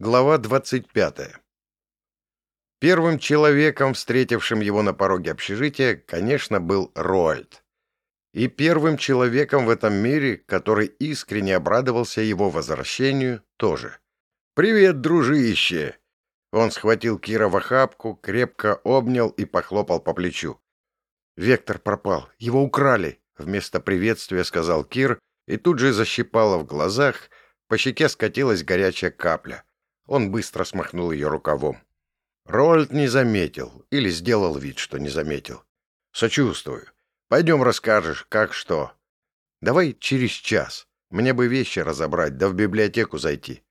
Глава 25. Первым человеком, встретившим его на пороге общежития, конечно, был Роальд. И первым человеком в этом мире, который искренне обрадовался его возвращению, тоже. «Привет, дружище!» Он схватил Кира в охапку, крепко обнял и похлопал по плечу. «Вектор пропал. Его украли!» Вместо приветствия сказал Кир, и тут же защипало в глазах, по щеке скатилась горячая капля. Он быстро смахнул ее рукавом. Рольд не заметил или сделал вид, что не заметил. «Сочувствую. Пойдем расскажешь, как что. Давай через час. Мне бы вещи разобрать, да в библиотеку зайти».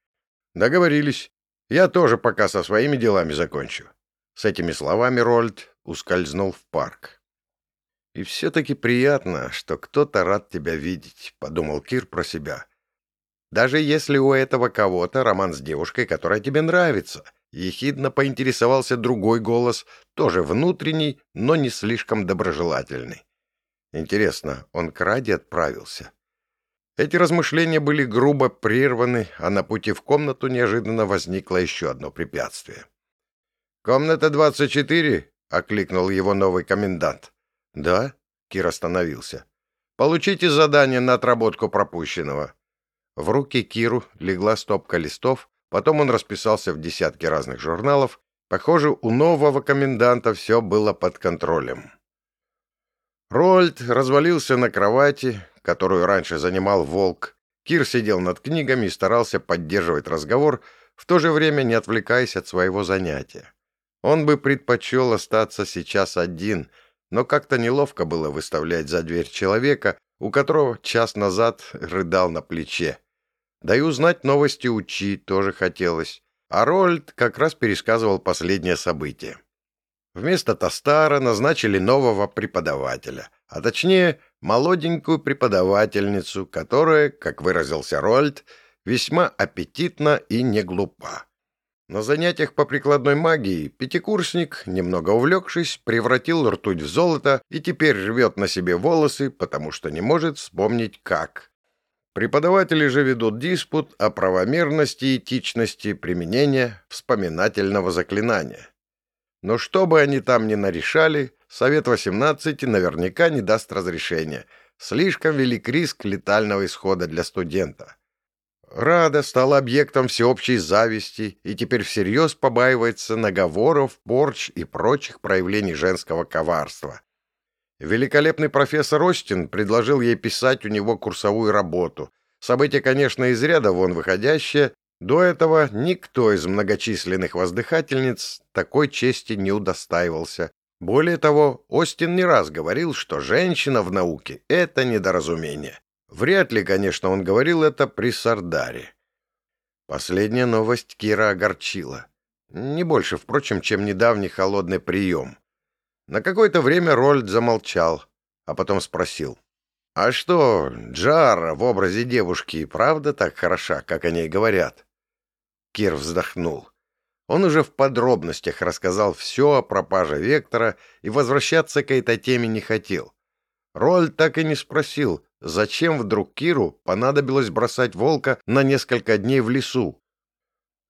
«Договорились. Я тоже пока со своими делами закончу». С этими словами Рольд ускользнул в парк. «И все-таки приятно, что кто-то рад тебя видеть», — подумал Кир про себя. Даже если у этого кого-то роман с девушкой, которая тебе нравится. Ехидно поинтересовался другой голос, тоже внутренний, но не слишком доброжелательный. Интересно, он к Раде отправился? Эти размышления были грубо прерваны, а на пути в комнату неожиданно возникло еще одно препятствие. «Комната 24?» — окликнул его новый комендант. «Да?» — Кир остановился. «Получите задание на отработку пропущенного». В руки Киру легла стопка листов, потом он расписался в десятке разных журналов. Похоже, у нового коменданта все было под контролем. Рольд развалился на кровати, которую раньше занимал волк. Кир сидел над книгами и старался поддерживать разговор, в то же время не отвлекаясь от своего занятия. Он бы предпочел остаться сейчас один, но как-то неловко было выставлять за дверь человека, у которого час назад рыдал на плече. Да и узнать новости учи тоже хотелось. А Рольд как раз пересказывал последнее событие. Вместо Тостара назначили нового преподавателя, а точнее молоденькую преподавательницу, которая, как выразился Рольд, весьма аппетитна и не глупа. На занятиях по прикладной магии пятикурсник, немного увлекшись, превратил ртуть в золото и теперь рвет на себе волосы, потому что не может вспомнить как. Преподаватели же ведут диспут о правомерности и этичности применения вспоминательного заклинания. Но что бы они там ни нарешали, Совет 18 наверняка не даст разрешения. Слишком велик риск летального исхода для студента. Рада стала объектом всеобщей зависти и теперь всерьез побаивается наговоров, порч и прочих проявлений женского коварства. Великолепный профессор Остин предложил ей писать у него курсовую работу. Событие, конечно, из ряда вон выходящее. До этого никто из многочисленных воздыхательниц такой чести не удостаивался. Более того, Остин не раз говорил, что женщина в науке — это недоразумение. Вряд ли, конечно, он говорил это при Сардаре. Последняя новость Кира огорчила. Не больше, впрочем, чем недавний холодный прием. На какое-то время Рольд замолчал, а потом спросил. «А что, Джара в образе девушки правда так хороша, как о ней говорят?» Кир вздохнул. Он уже в подробностях рассказал все о пропаже Вектора и возвращаться к этой теме не хотел. Рольд так и не спросил, зачем вдруг Киру понадобилось бросать волка на несколько дней в лесу.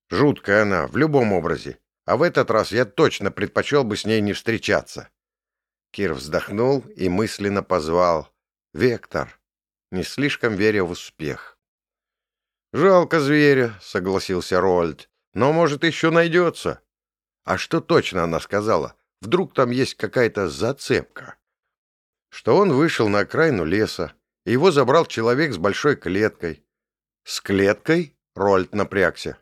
Жуткая она, в любом образе. А в этот раз я точно предпочел бы с ней не встречаться. Кир вздохнул и мысленно позвал. «Вектор!» Не слишком веря в успех. «Жалко зверя», — согласился Рольд. «Но, может, еще найдется». «А что точно она сказала? Вдруг там есть какая-то зацепка?» Что он вышел на окраину леса, и его забрал человек с большой клеткой. «С клеткой?» — Рольд напрягся.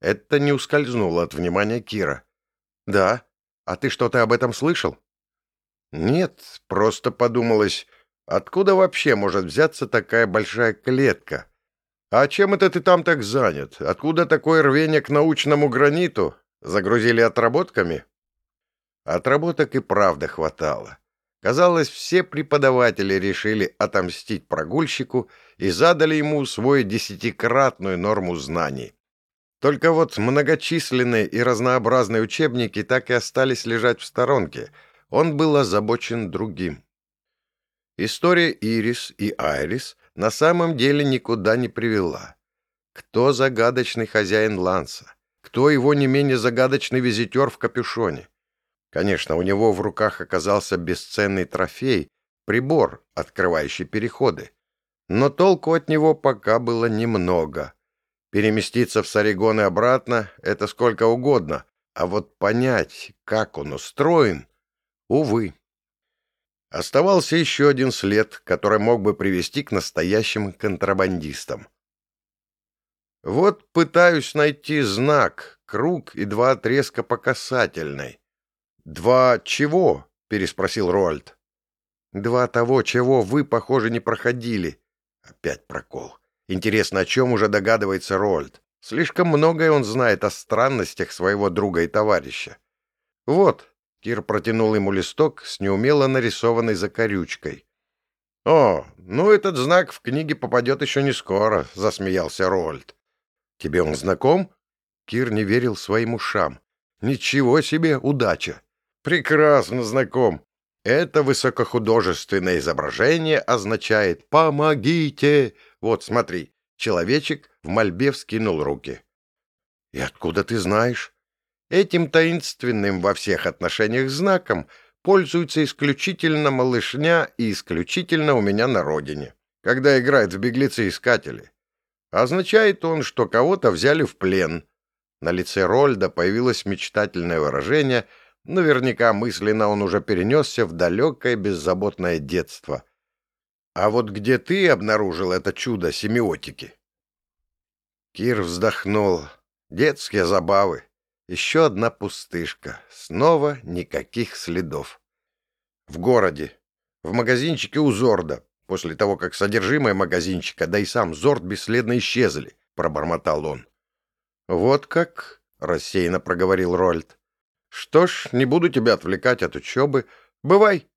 Это не ускользнуло от внимания Кира. «Да? А ты что-то об этом слышал?» «Нет, просто подумалось, откуда вообще может взяться такая большая клетка? А чем это ты там так занят? Откуда такое рвение к научному граниту? Загрузили отработками?» Отработок и правда хватало. Казалось, все преподаватели решили отомстить прогульщику и задали ему свою десятикратную норму знаний. Только вот многочисленные и разнообразные учебники так и остались лежать в сторонке. Он был озабочен другим. История Ирис и Айрис на самом деле никуда не привела. Кто загадочный хозяин Ланса? кто его не менее загадочный визитер в капюшоне. Конечно, у него в руках оказался бесценный трофей, прибор, открывающий переходы. Но толку от него пока было немного. Переместиться в Саригон и обратно — это сколько угодно, а вот понять, как он устроен, увы. Оставался еще один след, который мог бы привести к настоящим контрабандистам. Вот пытаюсь найти знак, круг и два отрезка по касательной. «Два чего?» — переспросил Роальд. «Два того, чего вы, похоже, не проходили». Опять прокол. Интересно, о чем уже догадывается Роальд. Слишком многое он знает о странностях своего друга и товарища. «Вот», — Кир протянул ему листок с неумело нарисованной закорючкой. «О, ну этот знак в книге попадет еще не скоро», — засмеялся Роальд. «Тебе он знаком?» Кир не верил своим ушам. «Ничего себе удача!» «Прекрасно знаком. Это высокохудожественное изображение означает «помогите». Вот, смотри, человечек в мольбе вскинул руки. «И откуда ты знаешь?» Этим таинственным во всех отношениях знаком пользуется исключительно малышня и исключительно у меня на родине, когда играет в беглецы-искатели. Означает он, что кого-то взяли в плен. На лице Рольда появилось мечтательное выражение, наверняка мысленно он уже перенесся в далекое беззаботное детство. А вот где ты обнаружил это чудо семиотики? Кир вздохнул. Детские забавы. Еще одна пустышка. Снова никаких следов. В городе. В магазинчике у Зорда после того, как содержимое магазинчика, да и сам Зорд бесследно исчезли, — пробормотал он. — Вот как? — рассеянно проговорил Рольд. — Что ж, не буду тебя отвлекать от учебы. Бывай.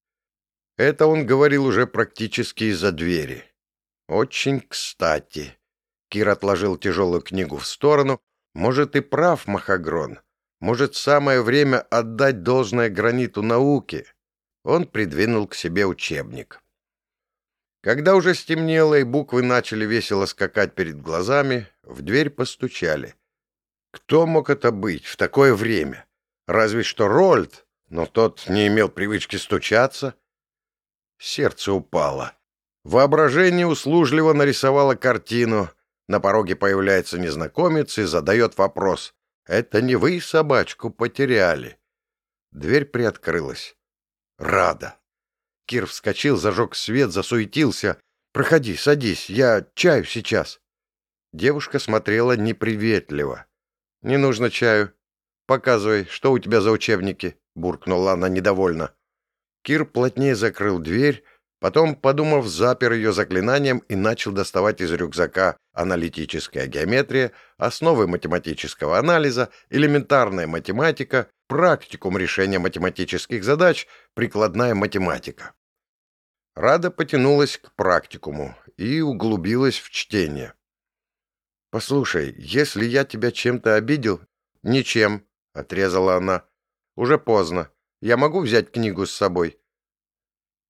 Это он говорил уже практически из-за двери. Очень кстати. Кир отложил тяжелую книгу в сторону. Может, и прав Махагрон. Может, самое время отдать должное граниту науки. Он придвинул к себе учебник. Когда уже стемнело и буквы начали весело скакать перед глазами, в дверь постучали. Кто мог это быть в такое время? Разве что Рольд, но тот не имел привычки стучаться. Сердце упало. Воображение услужливо нарисовало картину. На пороге появляется незнакомец и задает вопрос. «Это не вы собачку потеряли?» Дверь приоткрылась. Рада. Кир вскочил, зажег свет, засуетился. «Проходи, садись, я чаю сейчас». Девушка смотрела неприветливо. «Не нужно чаю. Показывай, что у тебя за учебники?» — буркнула она недовольно. Кир плотнее закрыл дверь, потом, подумав, запер ее заклинанием и начал доставать из рюкзака аналитическая геометрия, основы математического анализа, элементарная математика, практикум решения математических задач, прикладная математика. Рада потянулась к практикуму и углубилась в чтение. «Послушай, если я тебя чем-то обидел...» «Ничем», — отрезала она. «Уже поздно. Я могу взять книгу с собой?»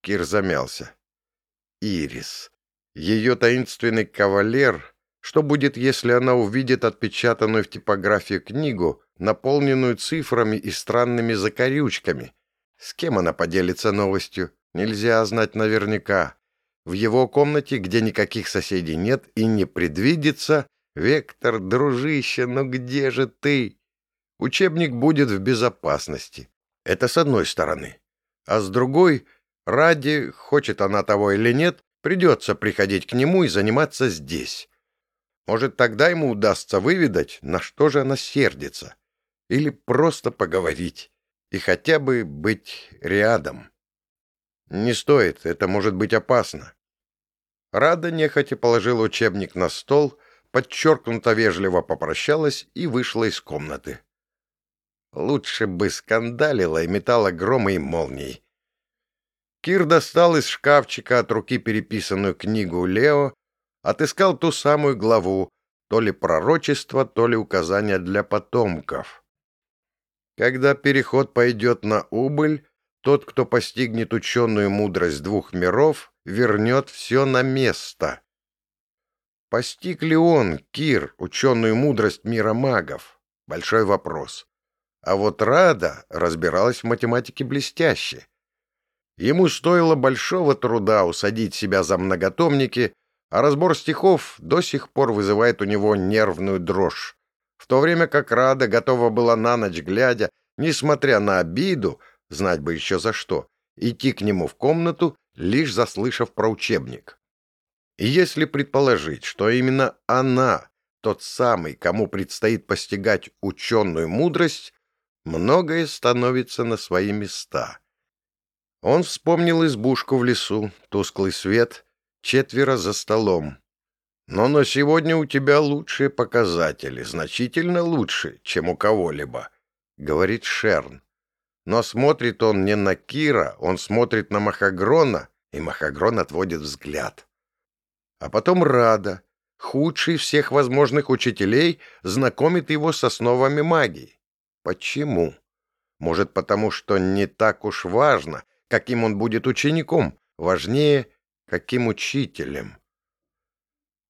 Кир замялся. «Ирис. Ее таинственный кавалер. Что будет, если она увидит отпечатанную в типографии книгу, наполненную цифрами и странными закорючками? С кем она поделится новостью? Нельзя знать наверняка. В его комнате, где никаких соседей нет и не предвидится, Вектор, дружище, ну где же ты? Учебник будет в безопасности. Это с одной стороны. А с другой, ради, хочет она того или нет, придется приходить к нему и заниматься здесь. Может, тогда ему удастся выведать, на что же она сердится. Или просто поговорить. И хотя бы быть рядом. Не стоит, это может быть опасно. Рада нехотя положила учебник на стол, подчеркнуто вежливо попрощалась и вышла из комнаты. Лучше бы скандалила и метала громы и молнии. Кир достал из шкафчика от руки переписанную книгу Лео, отыскал ту самую главу, то ли пророчество, то ли указания для потомков. Когда переход пойдет на убыль, тот, кто постигнет ученую мудрость двух миров, вернет все на место. Постиг ли он, Кир, ученую мудрость мира магов? Большой вопрос. А вот Рада разбиралась в математике блестяще. Ему стоило большого труда усадить себя за многотомники, а разбор стихов до сих пор вызывает у него нервную дрожь. В то время как Рада готова была на ночь глядя, несмотря на обиду, знать бы еще за что, идти к нему в комнату, лишь заслышав про учебник. И если предположить, что именно она, тот самый, кому предстоит постигать ученую мудрость, многое становится на свои места. Он вспомнил избушку в лесу, тусклый свет, четверо за столом. Но на сегодня у тебя лучшие показатели, значительно лучше, чем у кого-либо, — говорит Шерн. Но смотрит он не на Кира, он смотрит на Махагрона, и Махагрон отводит взгляд. А потом Рада, худший всех возможных учителей, знакомит его с основами магии. Почему? Может, потому что не так уж важно, каким он будет учеником, важнее, каким учителем.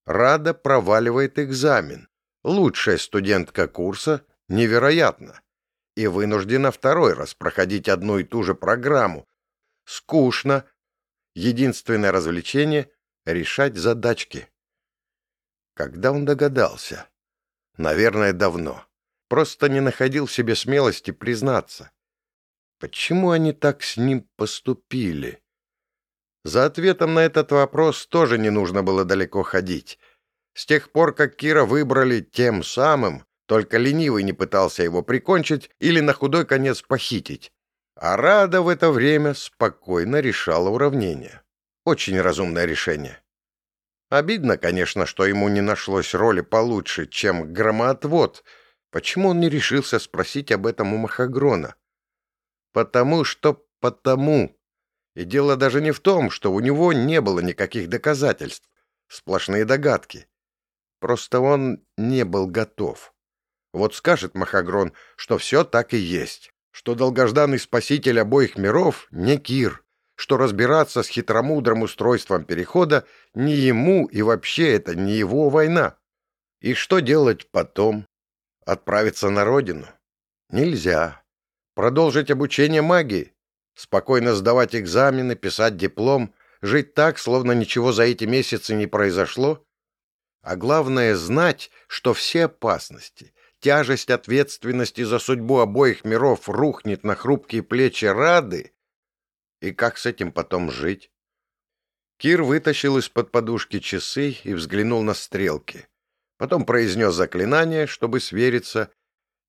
Рада проваливает экзамен. Лучшая студентка курса невероятно. И вынуждена второй раз проходить одну и ту же программу. Скучно. Единственное развлечение — решать задачки. Когда он догадался? Наверное, давно. Просто не находил себе смелости признаться. Почему они так с ним поступили? За ответом на этот вопрос тоже не нужно было далеко ходить. С тех пор, как Кира выбрали тем самым, только ленивый не пытался его прикончить или на худой конец похитить. А Рада в это время спокойно решала уравнение. Очень разумное решение. Обидно, конечно, что ему не нашлось роли получше, чем громоотвод — Почему он не решился спросить об этом у Махагрона? Потому что потому. И дело даже не в том, что у него не было никаких доказательств. Сплошные догадки. Просто он не был готов. Вот скажет Махагрон, что все так и есть, что долгожданный спаситель обоих миров не Кир, что разбираться с хитромудрым устройством перехода не ему и вообще это не его война. И что делать потом? Отправиться на родину? Нельзя. Продолжить обучение магии? Спокойно сдавать экзамены, писать диплом, жить так, словно ничего за эти месяцы не произошло? А главное — знать, что все опасности, тяжесть ответственности за судьбу обоих миров рухнет на хрупкие плечи Рады. И как с этим потом жить? Кир вытащил из-под подушки часы и взглянул на стрелки потом произнес заклинание, чтобы свериться.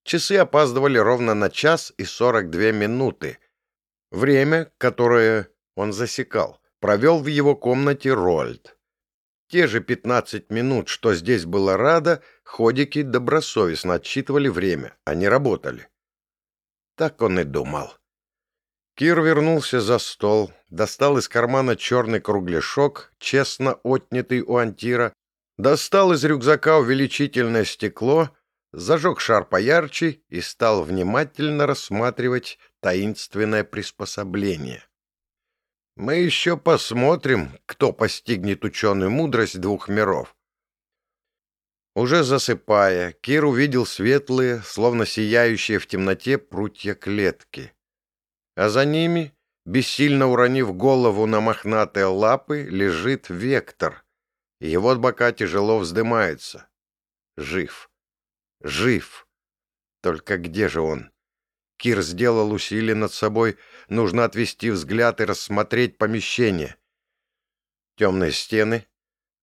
Часы опаздывали ровно на час и сорок две минуты. Время, которое он засекал, провел в его комнате Рольд. Те же пятнадцать минут, что здесь было рада, ходики добросовестно отсчитывали время, они работали. Так он и думал. Кир вернулся за стол, достал из кармана черный кругляшок, честно отнятый у Антира, достал из рюкзака увеличительное стекло, зажег шар поярче и стал внимательно рассматривать таинственное приспособление. Мы еще посмотрим, кто постигнет ученую мудрость двух миров. Уже засыпая, Кир увидел светлые, словно сияющие в темноте прутья клетки. А за ними, бессильно уронив голову на мохнатые лапы, лежит Вектор, его бока тяжело вздымаются. Жив. Жив. Только где же он? Кир сделал усилие над собой. Нужно отвести взгляд и рассмотреть помещение. Темные стены.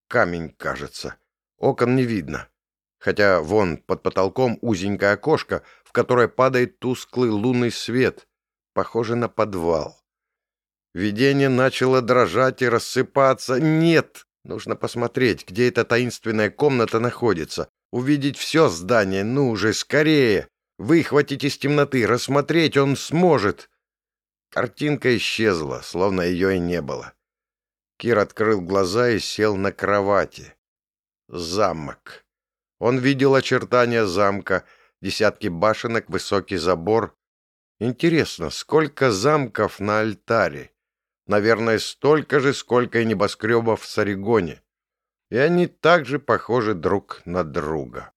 Камень, кажется. Окон не видно. Хотя вон под потолком узенькое окошко, в которое падает тусклый лунный свет. Похоже на подвал. Видение начало дрожать и рассыпаться. Нет! Нужно посмотреть, где эта таинственная комната находится. Увидеть все здание, ну уже скорее. Выхватить из темноты, рассмотреть он сможет. Картинка исчезла, словно ее и не было. Кир открыл глаза и сел на кровати. Замок. Он видел очертания замка, десятки башенок, высокий забор. Интересно, сколько замков на альтаре? Наверное, столько же, сколько и небоскребов в Саригоне. И они также похожи друг на друга.